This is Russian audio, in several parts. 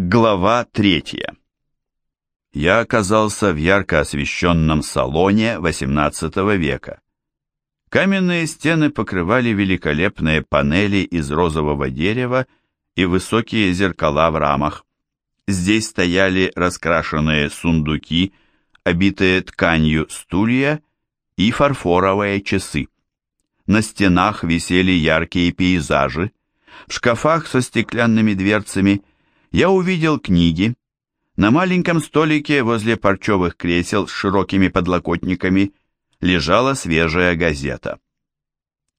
Глава третья. Я оказался в ярко освещенном салоне XVIII века. Каменные стены покрывали великолепные панели из розового дерева и высокие зеркала в рамах. Здесь стояли раскрашенные сундуки, обитые тканью стулья и фарфоровые часы. На стенах висели яркие пейзажи, в шкафах со стеклянными дверцами – я увидел книги. На маленьком столике возле парчевых кресел с широкими подлокотниками лежала свежая газета.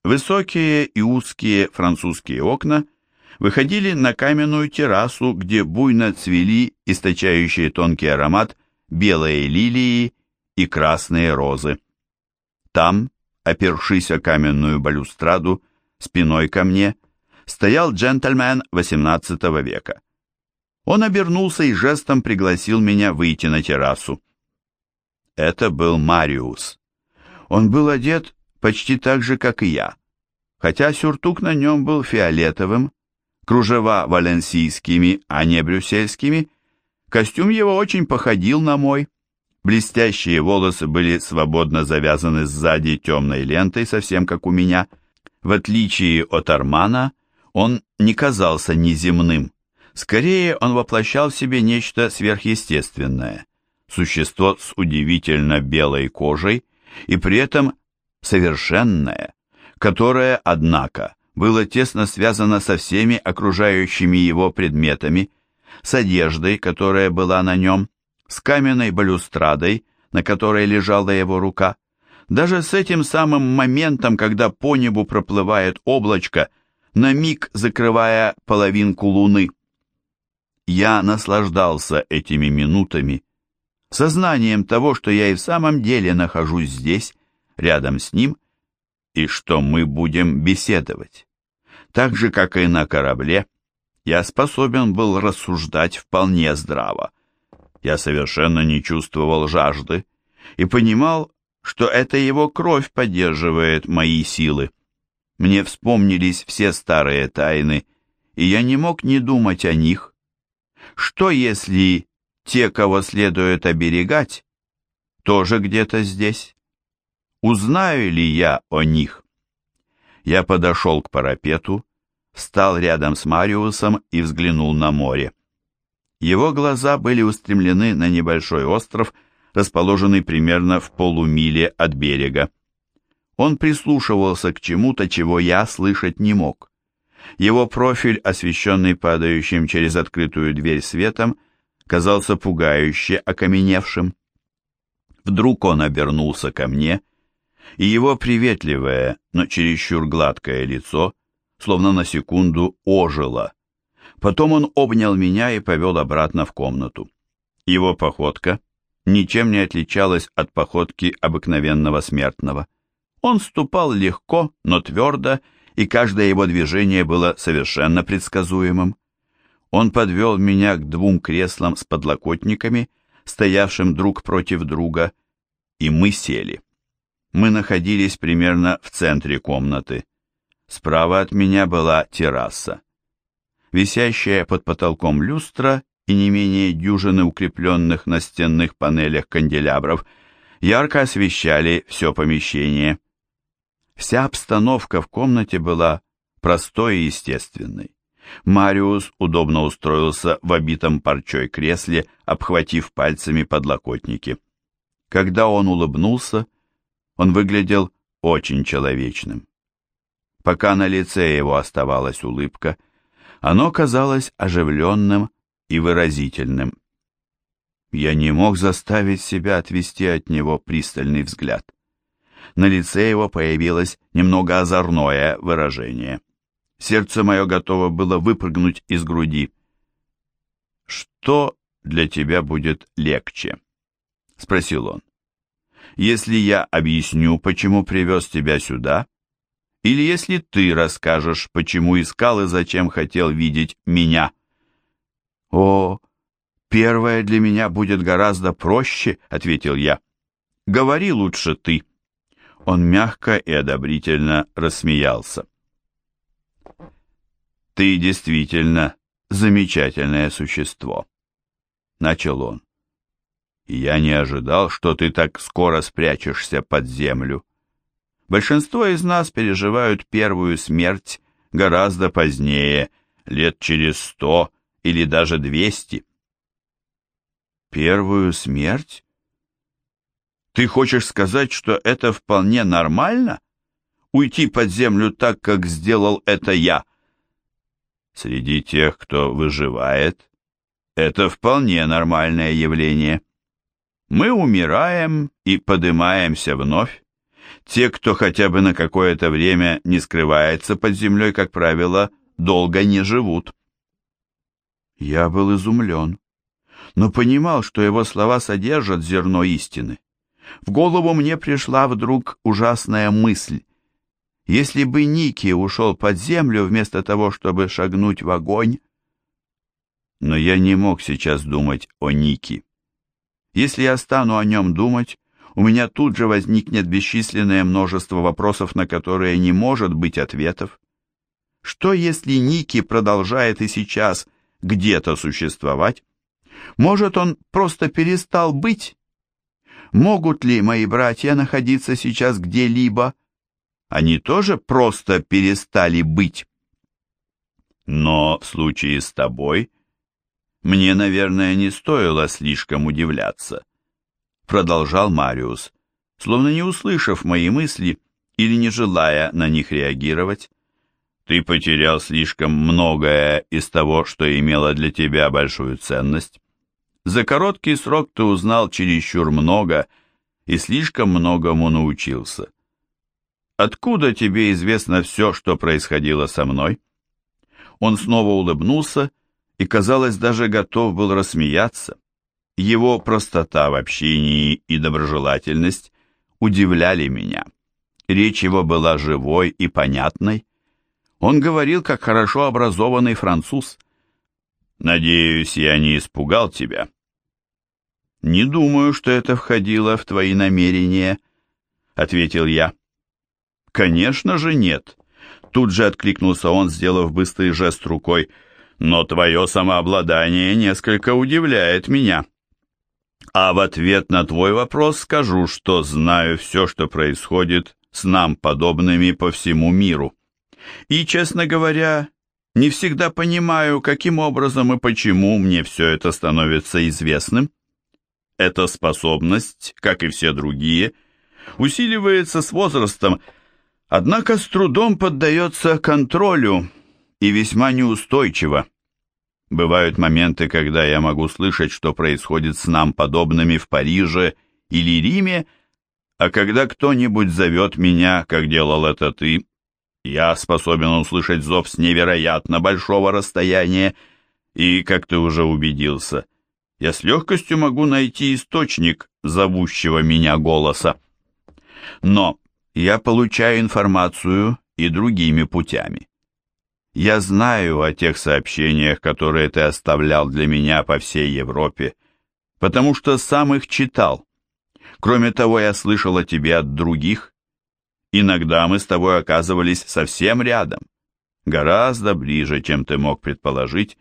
Высокие и узкие французские окна выходили на каменную террасу, где буйно цвели источающие тонкий аромат белые лилии и красные розы. Там, опершись о каменную балюстраду, спиной ко мне, стоял джентльмен XVIII века. Он обернулся и жестом пригласил меня выйти на террасу. Это был Мариус. Он был одет почти так же, как и я, хотя сюртук на нем был фиолетовым, кружева валенсийскими, а не брюссельскими. Костюм его очень походил на мой. Блестящие волосы были свободно завязаны сзади темной лентой, совсем как у меня. В отличие от Армана, он не казался неземным. Скорее, он воплощал в себе нечто сверхъестественное, существо с удивительно белой кожей и при этом совершенное, которое, однако, было тесно связано со всеми окружающими его предметами, с одеждой, которая была на нем, с каменной балюстрадой, на которой лежала его рука, даже с этим самым моментом, когда по небу проплывает облачко, на миг закрывая половинку луны. Я наслаждался этими минутами, сознанием того, что я и в самом деле нахожусь здесь, рядом с ним, и что мы будем беседовать. Так же, как и на корабле, я способен был рассуждать вполне здраво. Я совершенно не чувствовал жажды и понимал, что это его кровь поддерживает мои силы. Мне вспомнились все старые тайны, и я не мог не думать о них, что если те, кого следует оберегать, тоже где-то здесь? Узнаю ли я о них? Я подошел к парапету, встал рядом с Мариусом и взглянул на море. Его глаза были устремлены на небольшой остров, расположенный примерно в полумиле от берега. Он прислушивался к чему-то, чего я слышать не мог. Его профиль, освещенный падающим через открытую дверь светом, казался пугающе окаменевшим. Вдруг он обернулся ко мне, и его приветливое, но чересчур гладкое лицо, словно на секунду, ожило. Потом он обнял меня и повел обратно в комнату. Его походка ничем не отличалась от походки обыкновенного смертного. Он ступал легко, но твердо, и каждое его движение было совершенно предсказуемым. Он подвел меня к двум креслам с подлокотниками, стоявшим друг против друга, и мы сели. Мы находились примерно в центре комнаты. Справа от меня была терраса. Висящая под потолком люстра и не менее дюжины укрепленных на стенных панелях канделябров ярко освещали все помещение. Вся обстановка в комнате была простой и естественной. Мариус удобно устроился в обитом парчой кресле, обхватив пальцами подлокотники. Когда он улыбнулся, он выглядел очень человечным. Пока на лице его оставалась улыбка, оно казалось оживленным и выразительным. Я не мог заставить себя отвести от него пристальный взгляд. На лице его появилось немного озорное выражение. Сердце мое готово было выпрыгнуть из груди. «Что для тебя будет легче?» — спросил он. «Если я объясню, почему привез тебя сюда, или если ты расскажешь, почему искал и зачем хотел видеть меня?» «О, первое для меня будет гораздо проще», — ответил я. «Говори лучше ты». Он мягко и одобрительно рассмеялся. «Ты действительно замечательное существо», — начал он. «Я не ожидал, что ты так скоро спрячешься под землю. Большинство из нас переживают первую смерть гораздо позднее, лет через сто или даже двести». «Первую смерть? Ты хочешь сказать, что это вполне нормально? Уйти под землю так, как сделал это я?» Среди тех, кто выживает, это вполне нормальное явление. Мы умираем и поднимаемся вновь. Те, кто хотя бы на какое-то время не скрывается под землей, как правило, долго не живут. Я был изумлен, но понимал, что его слова содержат зерно истины. В голову мне пришла вдруг ужасная мысль. Если бы Ники ушел под землю вместо того, чтобы шагнуть в огонь... Но я не мог сейчас думать о Нике. Если я стану о нем думать, у меня тут же возникнет бесчисленное множество вопросов, на которые не может быть ответов. Что если Ники продолжает и сейчас где-то существовать? Может, он просто перестал быть? Могут ли мои братья находиться сейчас где-либо, они тоже просто перестали быть. Но в случае с тобой мне, наверное, не стоило слишком удивляться, продолжал Мариус, словно не услышав мои мысли или не желая на них реагировать. Ты потерял слишком многое из того, что имело для тебя большую ценность. За короткий срок ты узнал чересчур много и слишком многому научился. Откуда тебе известно все, что происходило со мной?» Он снова улыбнулся и, казалось, даже готов был рассмеяться. Его простота в общении и доброжелательность удивляли меня. Речь его была живой и понятной. Он говорил, как хорошо образованный француз. «Надеюсь, я не испугал тебя». «Не думаю, что это входило в твои намерения», — ответил я. «Конечно же нет!» Тут же откликнулся он, сделав быстрый жест рукой. «Но твое самообладание несколько удивляет меня. А в ответ на твой вопрос скажу, что знаю все, что происходит с нам подобными по всему миру. И, честно говоря, не всегда понимаю, каким образом и почему мне все это становится известным. Эта способность, как и все другие, усиливается с возрастом, однако с трудом поддается контролю и весьма неустойчиво. Бывают моменты, когда я могу слышать, что происходит с нам подобными в Париже или Риме, а когда кто-нибудь зовет меня, как делал это ты, я способен услышать зов с невероятно большого расстояния, и, как ты уже убедился, я с легкостью могу найти источник зовущего меня голоса. Но я получаю информацию и другими путями. Я знаю о тех сообщениях, которые ты оставлял для меня по всей Европе, потому что сам их читал. Кроме того, я слышал о тебе от других. Иногда мы с тобой оказывались совсем рядом, гораздо ближе, чем ты мог предположить,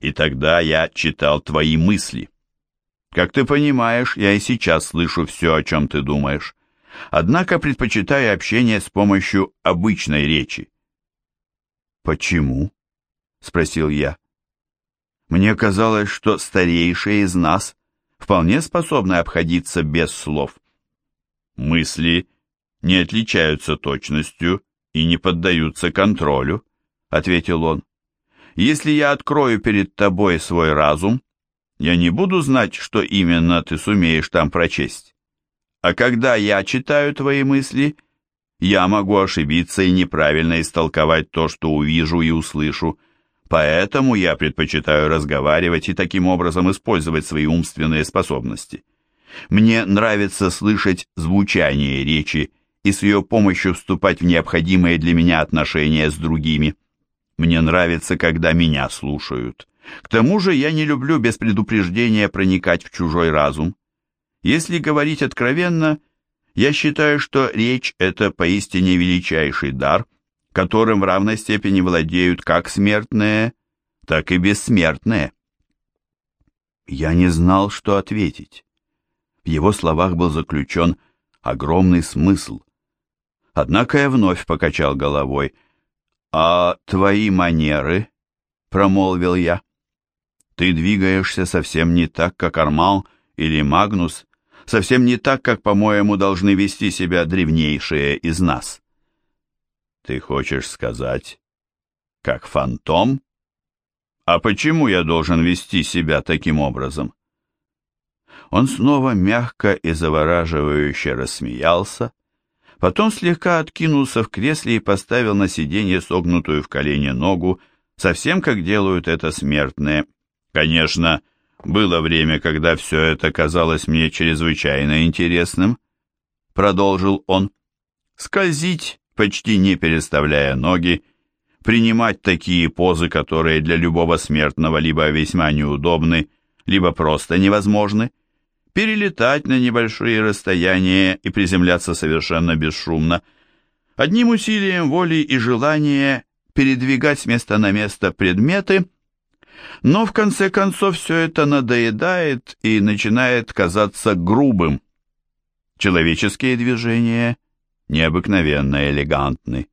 и тогда я читал твои мысли. Как ты понимаешь, я и сейчас слышу все, о чем ты думаешь однако предпочитаю общение с помощью обычной речи. «Почему?» — спросил я. «Мне казалось, что старейшие из нас вполне способны обходиться без слов. Мысли не отличаются точностью и не поддаются контролю», — ответил он. «Если я открою перед тобой свой разум, я не буду знать, что именно ты сумеешь там прочесть. А когда я читаю твои мысли, я могу ошибиться и неправильно истолковать то, что увижу и услышу. Поэтому я предпочитаю разговаривать и таким образом использовать свои умственные способности. Мне нравится слышать звучание речи и с ее помощью вступать в необходимые для меня отношения с другими. Мне нравится, когда меня слушают. К тому же я не люблю без предупреждения проникать в чужой разум. Если говорить откровенно, я считаю, что речь – это поистине величайший дар, которым в равной степени владеют как смертные, так и бессмертные. Я не знал, что ответить. В его словах был заключен огромный смысл. Однако я вновь покачал головой. «А твои манеры?» — промолвил я. «Ты двигаешься совсем не так, как Арман или Магнус, совсем не так, как, по-моему, должны вести себя древнейшие из нас». «Ты хочешь сказать, как фантом?» «А почему я должен вести себя таким образом?» Он снова мягко и завораживающе рассмеялся, потом слегка откинулся в кресле и поставил на сиденье согнутую в колени ногу, совсем как делают это смертные. Конечно, было время, когда все это казалось мне чрезвычайно интересным, продолжил он. Скользить, почти не переставляя ноги, принимать такие позы, которые для любого смертного либо весьма неудобны, либо просто невозможны, перелетать на небольшие расстояния и приземляться совершенно бесшумно, одним усилием воли и желания передвигать с места на место предметы, но в конце концов все это надоедает и начинает казаться грубым. Человеческие движения необыкновенно элегантны.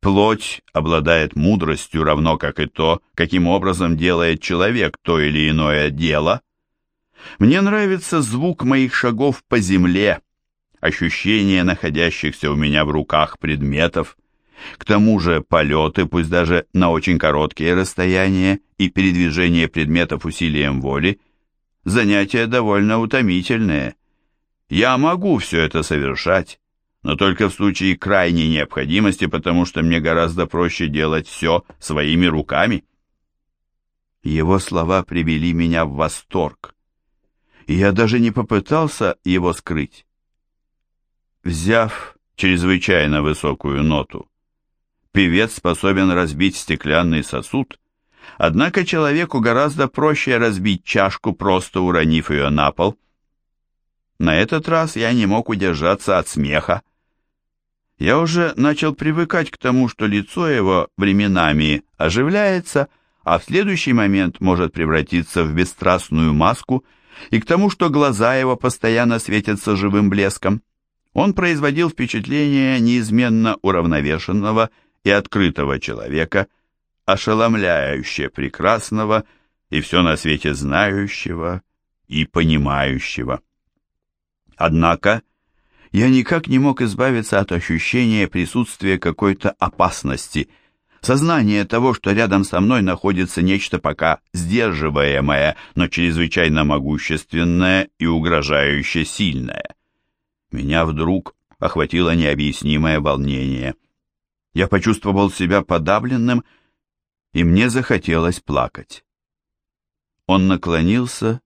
Плоть обладает мудростью, равно как и то, каким образом делает человек то или иное дело – мне нравится звук моих шагов по земле, ощущение находящихся у меня в руках предметов. К тому же полеты, пусть даже на очень короткие расстояния, и передвижение предметов усилием воли – занятия довольно утомительные. Я могу все это совершать, но только в случае крайней необходимости, потому что мне гораздо проще делать все своими руками. Его слова привели меня в восторг и я даже не попытался его скрыть. Взяв чрезвычайно высокую ноту, певец способен разбить стеклянный сосуд, однако человеку гораздо проще разбить чашку, просто уронив ее на пол. На этот раз я не мог удержаться от смеха. Я уже начал привыкать к тому, что лицо его временами оживляется, а в следующий момент может превратиться в бесстрастную маску – и к тому, что глаза его постоянно светятся живым блеском. Он производил впечатление неизменно уравновешенного и открытого человека, ошеломляюще прекрасного и все на свете знающего и понимающего. Однако я никак не мог избавиться от ощущения присутствия какой-то опасности – Сознание того, что рядом со мной находится нечто пока сдерживаемое, но чрезвычайно могущественное и угрожающе сильное. Меня вдруг охватило необъяснимое волнение. Я почувствовал себя подавленным, и мне захотелось плакать. Он наклонился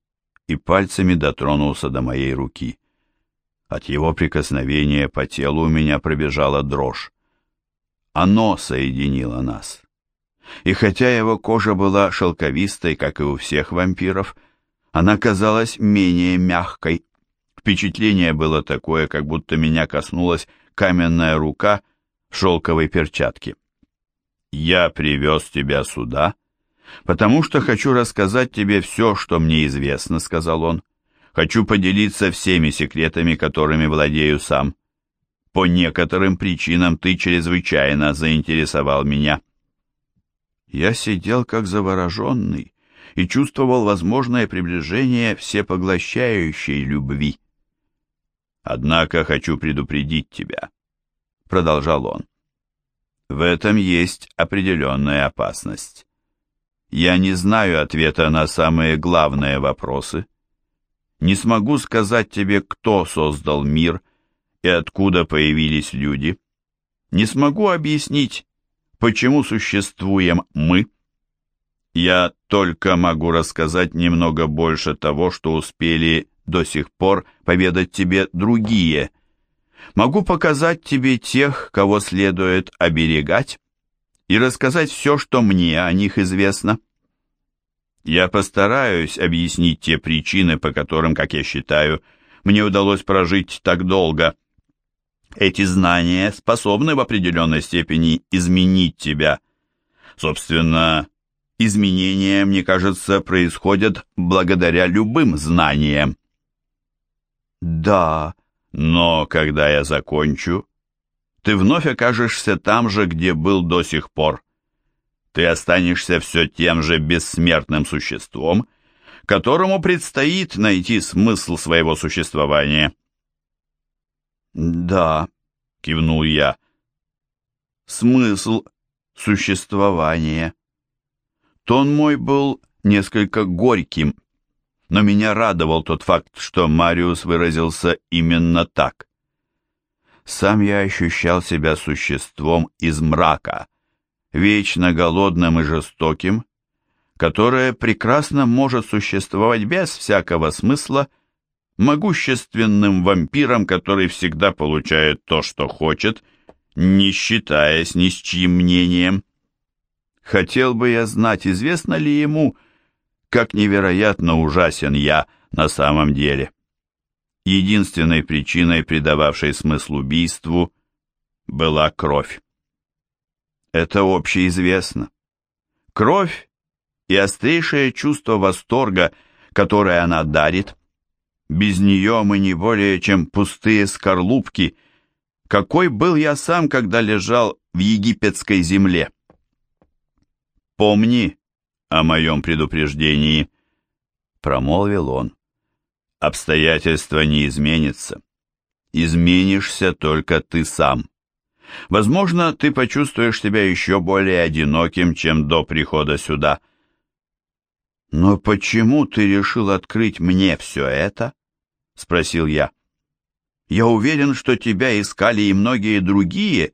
и пальцами дотронулся до моей руки. От его прикосновения по телу у меня пробежала дрожь. Оно соединило нас. И хотя его кожа была шелковистой, как и у всех вампиров, она казалась менее мягкой. Впечатление было такое, как будто меня коснулась каменная рука в шелковой перчатке. «Я привез тебя сюда, потому что хочу рассказать тебе все, что мне известно», — сказал он. «Хочу поделиться всеми секретами, которыми владею сам. По некоторым причинам ты чрезвычайно заинтересовал меня. Я сидел как завороженный и чувствовал возможное приближение всепоглощающей любви. «Однако хочу предупредить тебя», — продолжал он. «В этом есть определенная опасность. Я не знаю ответа на самые главные вопросы. Не смогу сказать тебе, кто создал мир — и откуда появились люди. Не смогу объяснить, почему существуем мы. Я только могу рассказать немного больше того, что успели до сих пор поведать тебе другие. Могу показать тебе тех, кого следует оберегать, и рассказать все, что мне о них известно. Я постараюсь объяснить те причины, по которым, как я считаю, мне удалось прожить так долго, эти знания способны в определенной степени изменить тебя. Собственно, изменения, мне кажется, происходят благодаря любым знаниям. Да, но когда я закончу, ты вновь окажешься там же, где был до сих пор. Ты останешься все тем же бессмертным существом, которому предстоит найти смысл своего существования. «Да», — кивнул я, — «смысл существования». Тон мой был несколько горьким, но меня радовал тот факт, что Мариус выразился именно так. Сам я ощущал себя существом из мрака, вечно голодным и жестоким, которое прекрасно может существовать без всякого смысла, могущественным вампиром, который всегда получает то, что хочет, не считаясь ни с чьим мнением. Хотел бы я знать, известно ли ему, как невероятно ужасен я на самом деле. Единственной причиной, придававшей смысл убийству, была кровь. Это общеизвестно. Кровь и острейшее чувство восторга, которое она дарит. Без нее мы не более чем пустые скорлупки. Какой был я сам, когда лежал в египетской земле? Помни о моем предупреждении, промолвил он. Обстоятельства не изменятся. Изменишься только ты сам. Возможно, ты почувствуешь себя еще более одиноким, чем до прихода сюда. Но почему ты решил открыть мне все это? Спросил я. Я уверен, что тебя искали и многие другие,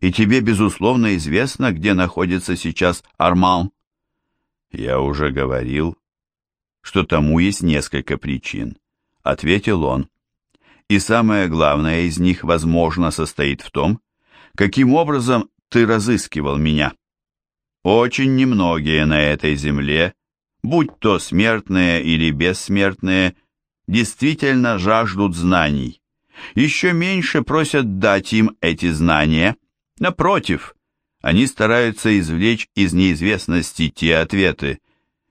и тебе, безусловно, известно, где находится сейчас Арман. Я уже говорил, что тому есть несколько причин, ответил он. И самое главное из них, возможно, состоит в том, каким образом ты разыскивал меня. Очень немногие на этой земле, будь то смертные или бессмертные, действительно жаждут знаний. Еще меньше просят дать им эти знания. Напротив, они стараются извлечь из неизвестности те ответы,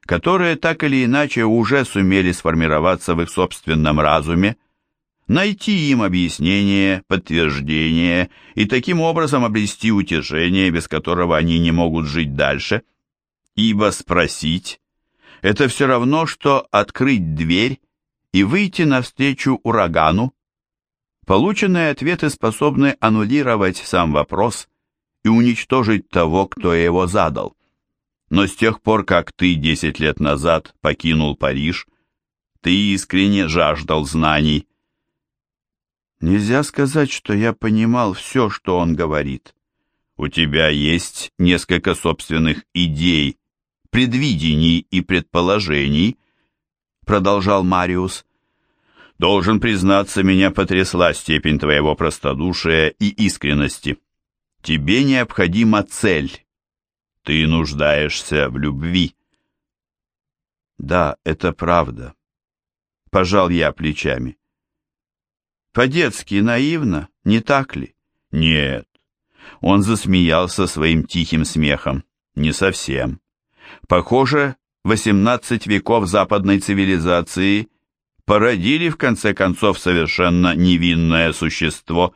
которые так или иначе уже сумели сформироваться в их собственном разуме, найти им объяснение, подтверждение и таким образом обрести утешение, без которого они не могут жить дальше. Ибо спросить – это все равно, что открыть дверь и выйти навстречу урагану. Полученные ответы способны аннулировать сам вопрос и уничтожить того, кто его задал. Но с тех пор, как ты десять лет назад покинул Париж, ты искренне жаждал знаний, Нельзя сказать, что я понимал все, что он говорит. У тебя есть несколько собственных идей, предвидений и предположений, продолжал Мариус. Должен признаться, меня потрясла степень твоего простодушия и искренности. Тебе необходима цель. Ты нуждаешься в любви. Да, это правда. Пожал я плечами. По-детски наивно, не так ли? Нет. Он засмеялся своим тихим смехом. Не совсем. Похоже, 18 веков западной цивилизации породили в конце концов совершенно невинное существо.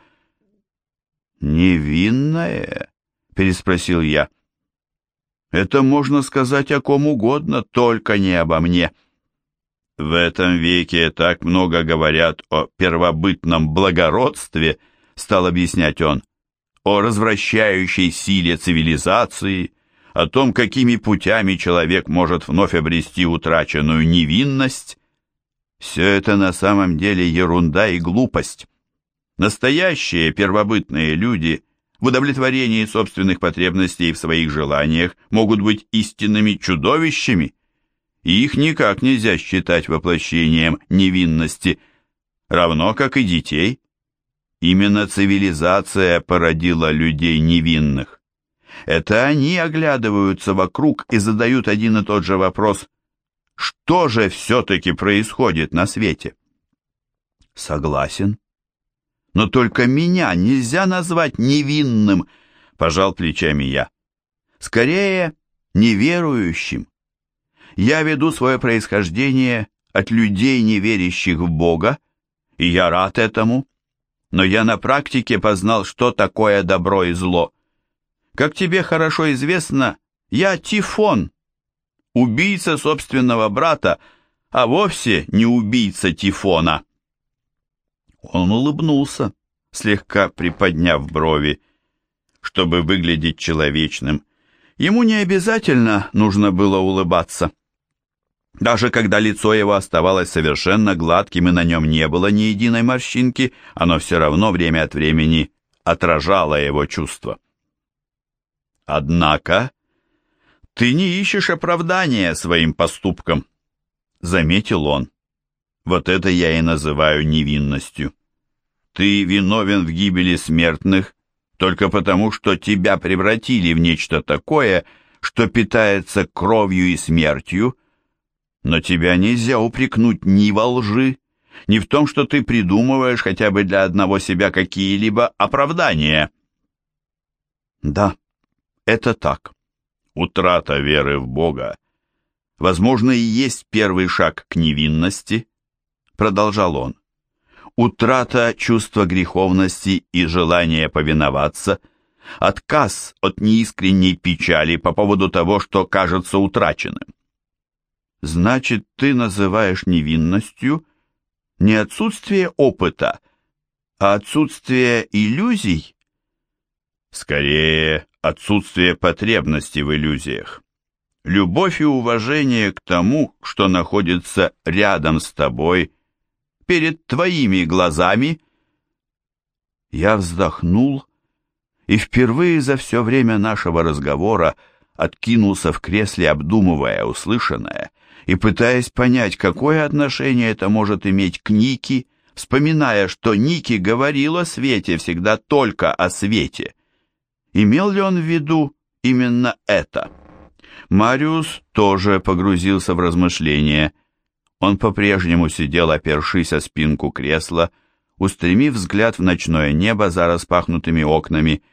«Невинное?» — переспросил я. «Это можно сказать о ком угодно, только не обо мне». В этом веке так много говорят о первобытном благородстве, стал объяснять он, о развращающей силе цивилизации, о том, какими путями человек может вновь обрести утраченную невинность. Все это на самом деле ерунда и глупость. Настоящие первобытные люди в удовлетворении собственных потребностей в своих желаниях могут быть истинными чудовищами и их никак нельзя считать воплощением невинности, равно как и детей. Именно цивилизация породила людей невинных. Это они оглядываются вокруг и задают один и тот же вопрос «Что же все-таки происходит на свете?» Согласен. Но только меня нельзя назвать невинным, пожал плечами я. Скорее, неверующим. Я веду свое происхождение от людей, не верящих в Бога, и я рад этому, но я на практике познал, что такое добро и зло. Как тебе хорошо известно, я Тифон, убийца собственного брата, а вовсе не убийца Тифона. Он улыбнулся, слегка приподняв брови, чтобы выглядеть человечным. Ему не обязательно нужно было улыбаться. Даже когда лицо его оставалось совершенно гладким и на нем не было ни единой морщинки, оно все равно время от времени отражало его чувства. «Однако ты не ищешь оправдания своим поступкам», — заметил он. «Вот это я и называю невинностью. Ты виновен в гибели смертных только потому, что тебя превратили в нечто такое, что питается кровью и смертью, но тебя нельзя упрекнуть ни во лжи, ни в том, что ты придумываешь хотя бы для одного себя какие-либо оправдания. Да, это так. Утрата веры в Бога, возможно, и есть первый шаг к невинности, продолжал он. Утрата чувства греховности и желания повиноваться, отказ от неискренней печали по поводу того, что кажется утраченным. Значит, ты называешь невинностью не отсутствие опыта, а отсутствие иллюзий? Скорее, отсутствие потребности в иллюзиях. Любовь и уважение к тому, что находится рядом с тобой, перед твоими глазами. Я вздохнул и впервые за все время нашего разговора откинулся в кресле, обдумывая услышанное и пытаясь понять, какое отношение это может иметь к Нике, вспоминая, что Ники говорил о свете всегда только о свете. Имел ли он в виду именно это? Мариус тоже погрузился в размышления. Он по-прежнему сидел, опершись о спинку кресла, устремив взгляд в ночное небо за распахнутыми окнами.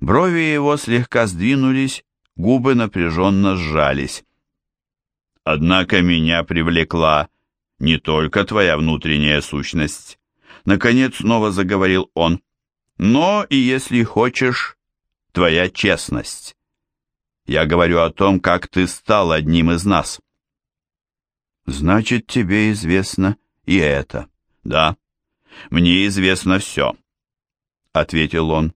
Брови его слегка сдвинулись, губы напряженно сжались. Однако меня привлекла не только твоя внутренняя сущность. Наконец снова заговорил он. Но и если хочешь, твоя честность. Я говорю о том, как ты стал одним из нас. Значит, тебе известно и это. Да, мне известно все, ответил он.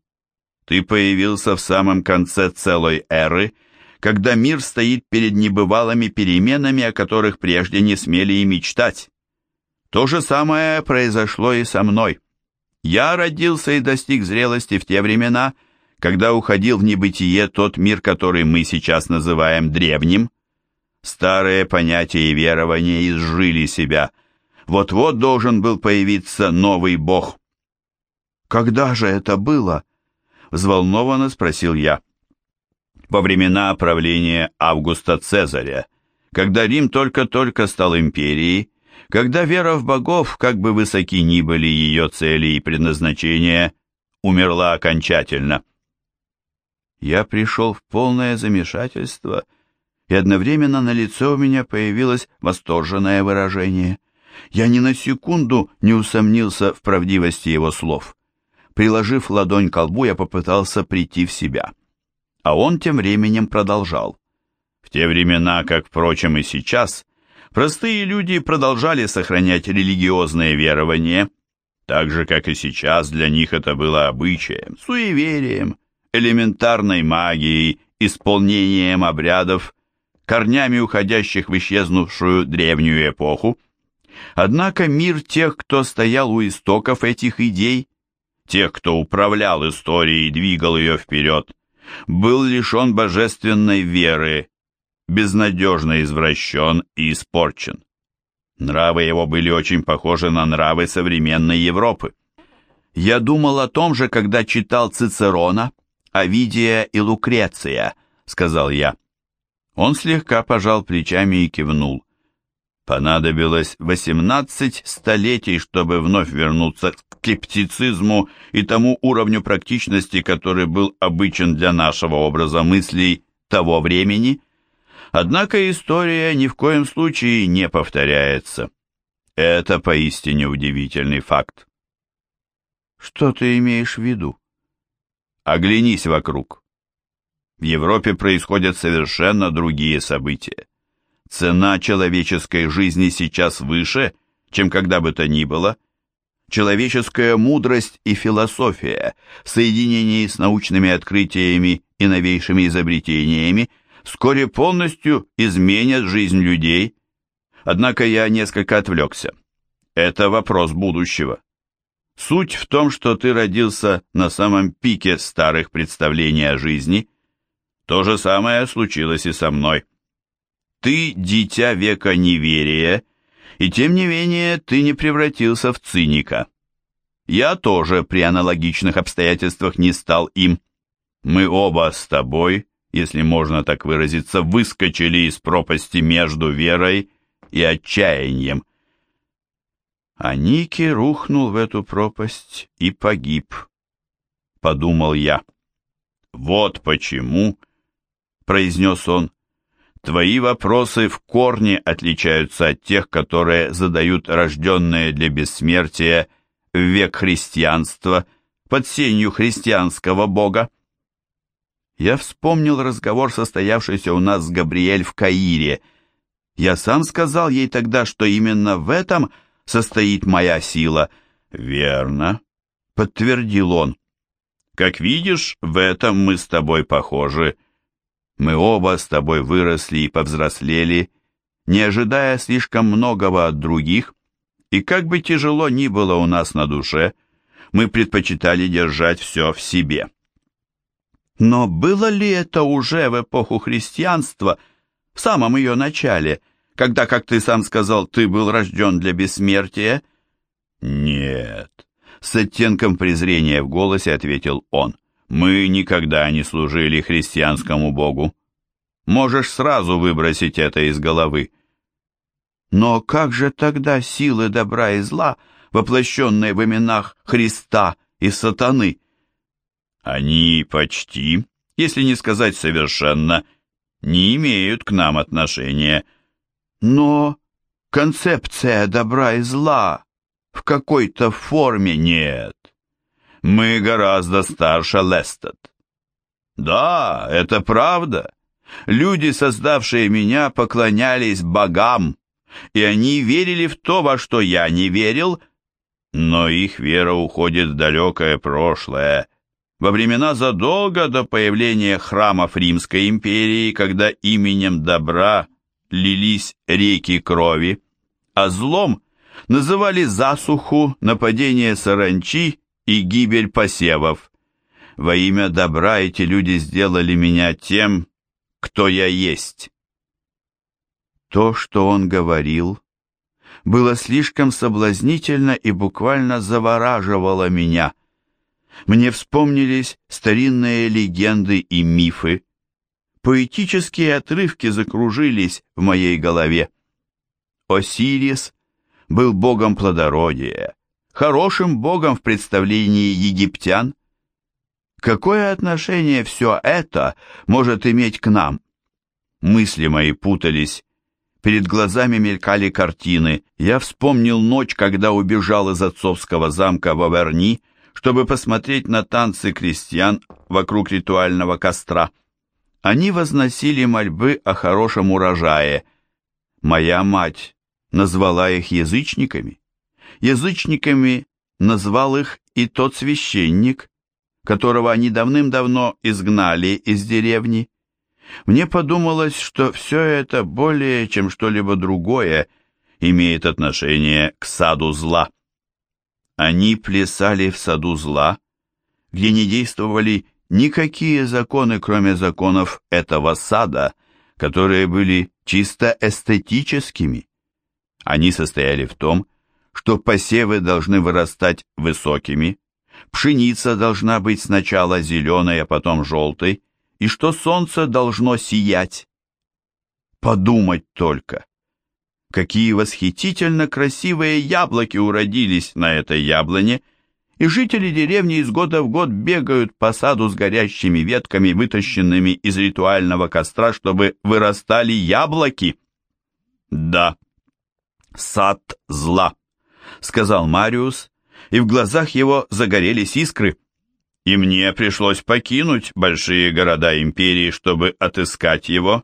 Ты появился в самом конце целой эры, когда мир стоит перед небывалыми переменами, о которых прежде не смели и мечтать. То же самое произошло и со мной. Я родился и достиг зрелости в те времена, когда уходил в небытие тот мир, который мы сейчас называем древним. Старые понятия и верования изжили себя. Вот-вот должен был появиться новый бог. «Когда же это было?» — взволнованно спросил я во времена правления Августа Цезаря, когда Рим только-только стал империей, когда вера в богов, как бы высоки ни были ее цели и предназначения, умерла окончательно. Я пришел в полное замешательство, и одновременно на лице у меня появилось восторженное выражение. Я ни на секунду не усомнился в правдивости его слов. Приложив ладонь к колбу, я попытался прийти в себя. А он тем временем продолжал. В те времена, как, впрочем, и сейчас, простые люди продолжали сохранять религиозные верования, так же, как и сейчас для них это было обычаем, суеверием, элементарной магией, исполнением обрядов, корнями уходящих в исчезнувшую древнюю эпоху. Однако мир тех, кто стоял у истоков этих идей, тех, кто управлял историей и двигал ее вперед, был лишен божественной веры, безнадежно извращен и испорчен. Нравы его были очень похожи на нравы современной Европы. Я думал о том же, когда читал Цицерона, Овидия и Лукреция, сказал я. Он слегка пожал плечами и кивнул. Понадобилось восемнадцать столетий, чтобы вновь вернуться к скептицизму и тому уровню практичности, который был обычен для нашего образа мыслей того времени. Однако история ни в коем случае не повторяется. Это поистине удивительный факт. Что ты имеешь в виду? Оглянись вокруг. В Европе происходят совершенно другие события. Цена человеческой жизни сейчас выше, чем когда бы то ни было. Человеческая мудрость и философия в соединении с научными открытиями и новейшими изобретениями вскоре полностью изменят жизнь людей. Однако я несколько отвлекся. Это вопрос будущего. Суть в том, что ты родился на самом пике старых представлений о жизни. То же самое случилось и со мной. Ты дитя века неверия, и тем не менее ты не превратился в циника. Я тоже при аналогичных обстоятельствах не стал им. Мы оба с тобой, если можно так выразиться, выскочили из пропасти между верой и отчаянием, а Ники рухнул в эту пропасть и погиб, подумал я. Вот почему, произнес он, твои вопросы в корне отличаются от тех, которые задают рожденные для бессмертия в век христианства под сенью христианского бога. Я вспомнил разговор, состоявшийся у нас с Габриэль в Каире. Я сам сказал ей тогда, что именно в этом – состоит моя сила. Верно, подтвердил он. Как видишь, в этом мы с тобой похожи. Мы оба с тобой выросли и повзрослели, не ожидая слишком многого от других, и как бы тяжело ни было у нас на душе, мы предпочитали держать все в себе. Но было ли это уже в эпоху христианства, в самом ее начале – когда, как ты сам сказал, ты был рожден для бессмертия?» «Нет», — с оттенком презрения в голосе ответил он. «Мы никогда не служили христианскому Богу. Можешь сразу выбросить это из головы». «Но как же тогда силы добра и зла, воплощенные в именах Христа и сатаны?» «Они почти, если не сказать совершенно, не имеют к нам отношения». Но концепция добра и зла в какой-то форме нет. Мы гораздо старше Лестед. Да, это правда. Люди, создавшие меня, поклонялись богам, и они верили в то, во что я не верил, но их вера уходит в далекое прошлое, во времена задолго до появления храмов Римской империи, когда именем добра лились реки крови, а злом называли засуху, нападение саранчи и гибель посевов. Во имя добра эти люди сделали меня тем, кто я есть. То, что он говорил, было слишком соблазнительно и буквально завораживало меня. Мне вспомнились старинные легенды и мифы, Поэтические отрывки закружились в моей голове. Осирис был богом плодородия, хорошим богом в представлении египтян. Какое отношение все это может иметь к нам? Мысли мои путались, перед глазами мелькали картины. Я вспомнил ночь, когда убежал из отцовского замка в Аверни, чтобы посмотреть на танцы крестьян вокруг ритуального костра. Они возносили мольбы о хорошем урожае. Моя мать назвала их язычниками. Язычниками назвал их и тот священник, которого они давным-давно изгнали из деревни. Мне подумалось, что все это более, чем что-либо другое, имеет отношение к саду зла. Они плясали в саду зла, где не действовали никакие законы, кроме законов этого сада, которые были чисто эстетическими. Они состояли в том, что посевы должны вырастать высокими, пшеница должна быть сначала зеленой, а потом желтой, и что солнце должно сиять. Подумать только! Какие восхитительно красивые яблоки уродились на этой яблоне, и жители деревни из года в год бегают по саду с горящими ветками, вытащенными из ритуального костра, чтобы вырастали яблоки. Да, сад зла, сказал Мариус, и в глазах его загорелись искры. И мне пришлось покинуть большие города империи, чтобы отыскать его.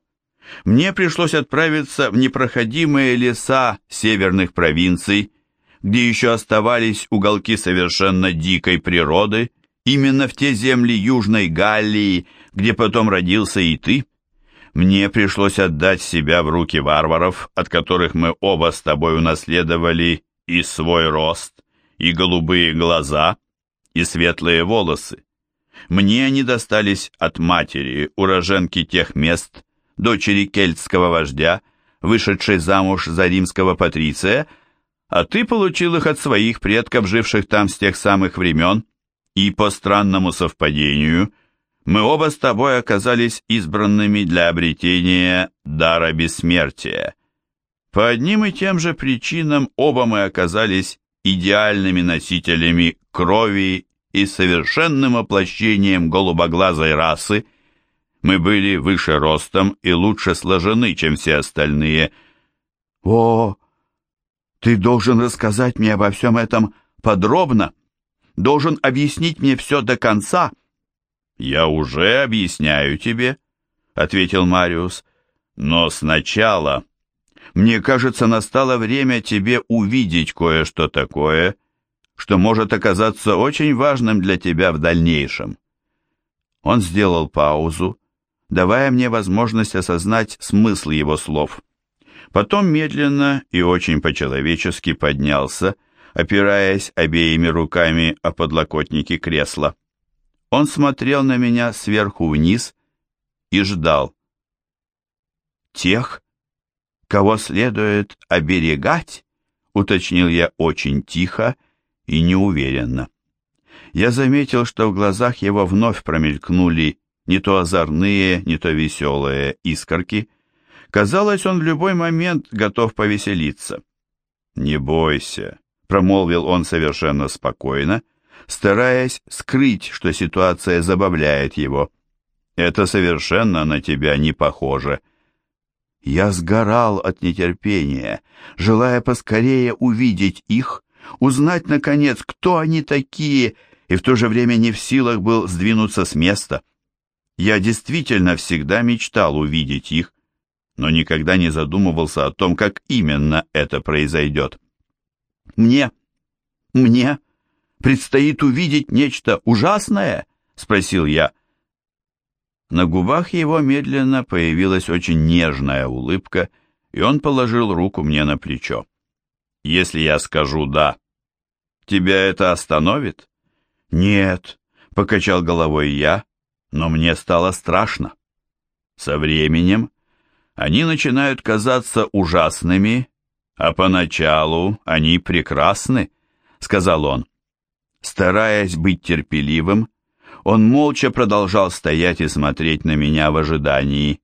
Мне пришлось отправиться в непроходимые леса северных провинций, где еще оставались уголки совершенно дикой природы, именно в те земли Южной Галлии, где потом родился и ты. Мне пришлось отдать себя в руки варваров, от которых мы оба с тобой унаследовали и свой рост, и голубые глаза, и светлые волосы. Мне они достались от матери, уроженки тех мест, дочери кельтского вождя, вышедшей замуж за римского патриция, а ты получил их от своих предков, живших там с тех самых времен, и по странному совпадению мы оба с тобой оказались избранными для обретения дара бессмертия. По одним и тем же причинам оба мы оказались идеальными носителями крови и совершенным воплощением голубоглазой расы. Мы были выше ростом и лучше сложены, чем все остальные. О, ты должен рассказать мне обо всем этом подробно, должен объяснить мне все до конца. Я уже объясняю тебе, ответил Мариус. Но сначала, мне кажется, настало время тебе увидеть кое-что такое, что может оказаться очень важным для тебя в дальнейшем. Он сделал паузу, давая мне возможность осознать смысл его слов. Потом медленно и очень по-человечески поднялся, опираясь обеими руками о подлокотники кресла. Он смотрел на меня сверху вниз и ждал. «Тех, кого следует оберегать?» — уточнил я очень тихо и неуверенно. Я заметил, что в глазах его вновь промелькнули не то озорные, не то веселые искорки — Казалось, он в любой момент готов повеселиться. «Не бойся», — промолвил он совершенно спокойно, стараясь скрыть, что ситуация забавляет его. «Это совершенно на тебя не похоже». Я сгорал от нетерпения, желая поскорее увидеть их, узнать, наконец, кто они такие, и в то же время не в силах был сдвинуться с места. Я действительно всегда мечтал увидеть их, но никогда не задумывался о том, как именно это произойдет. «Мне, мне предстоит увидеть нечто ужасное?» — спросил я. На губах его медленно появилась очень нежная улыбка, и он положил руку мне на плечо. «Если я скажу «да», тебя это остановит?» «Нет», — покачал головой я, но мне стало страшно. Со временем они начинают казаться ужасными, а поначалу они прекрасны, сказал он. Стараясь быть терпеливым, он молча продолжал стоять и смотреть на меня в ожидании.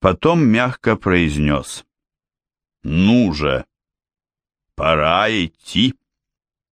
Потом мягко произнес. «Ну же, пора идти».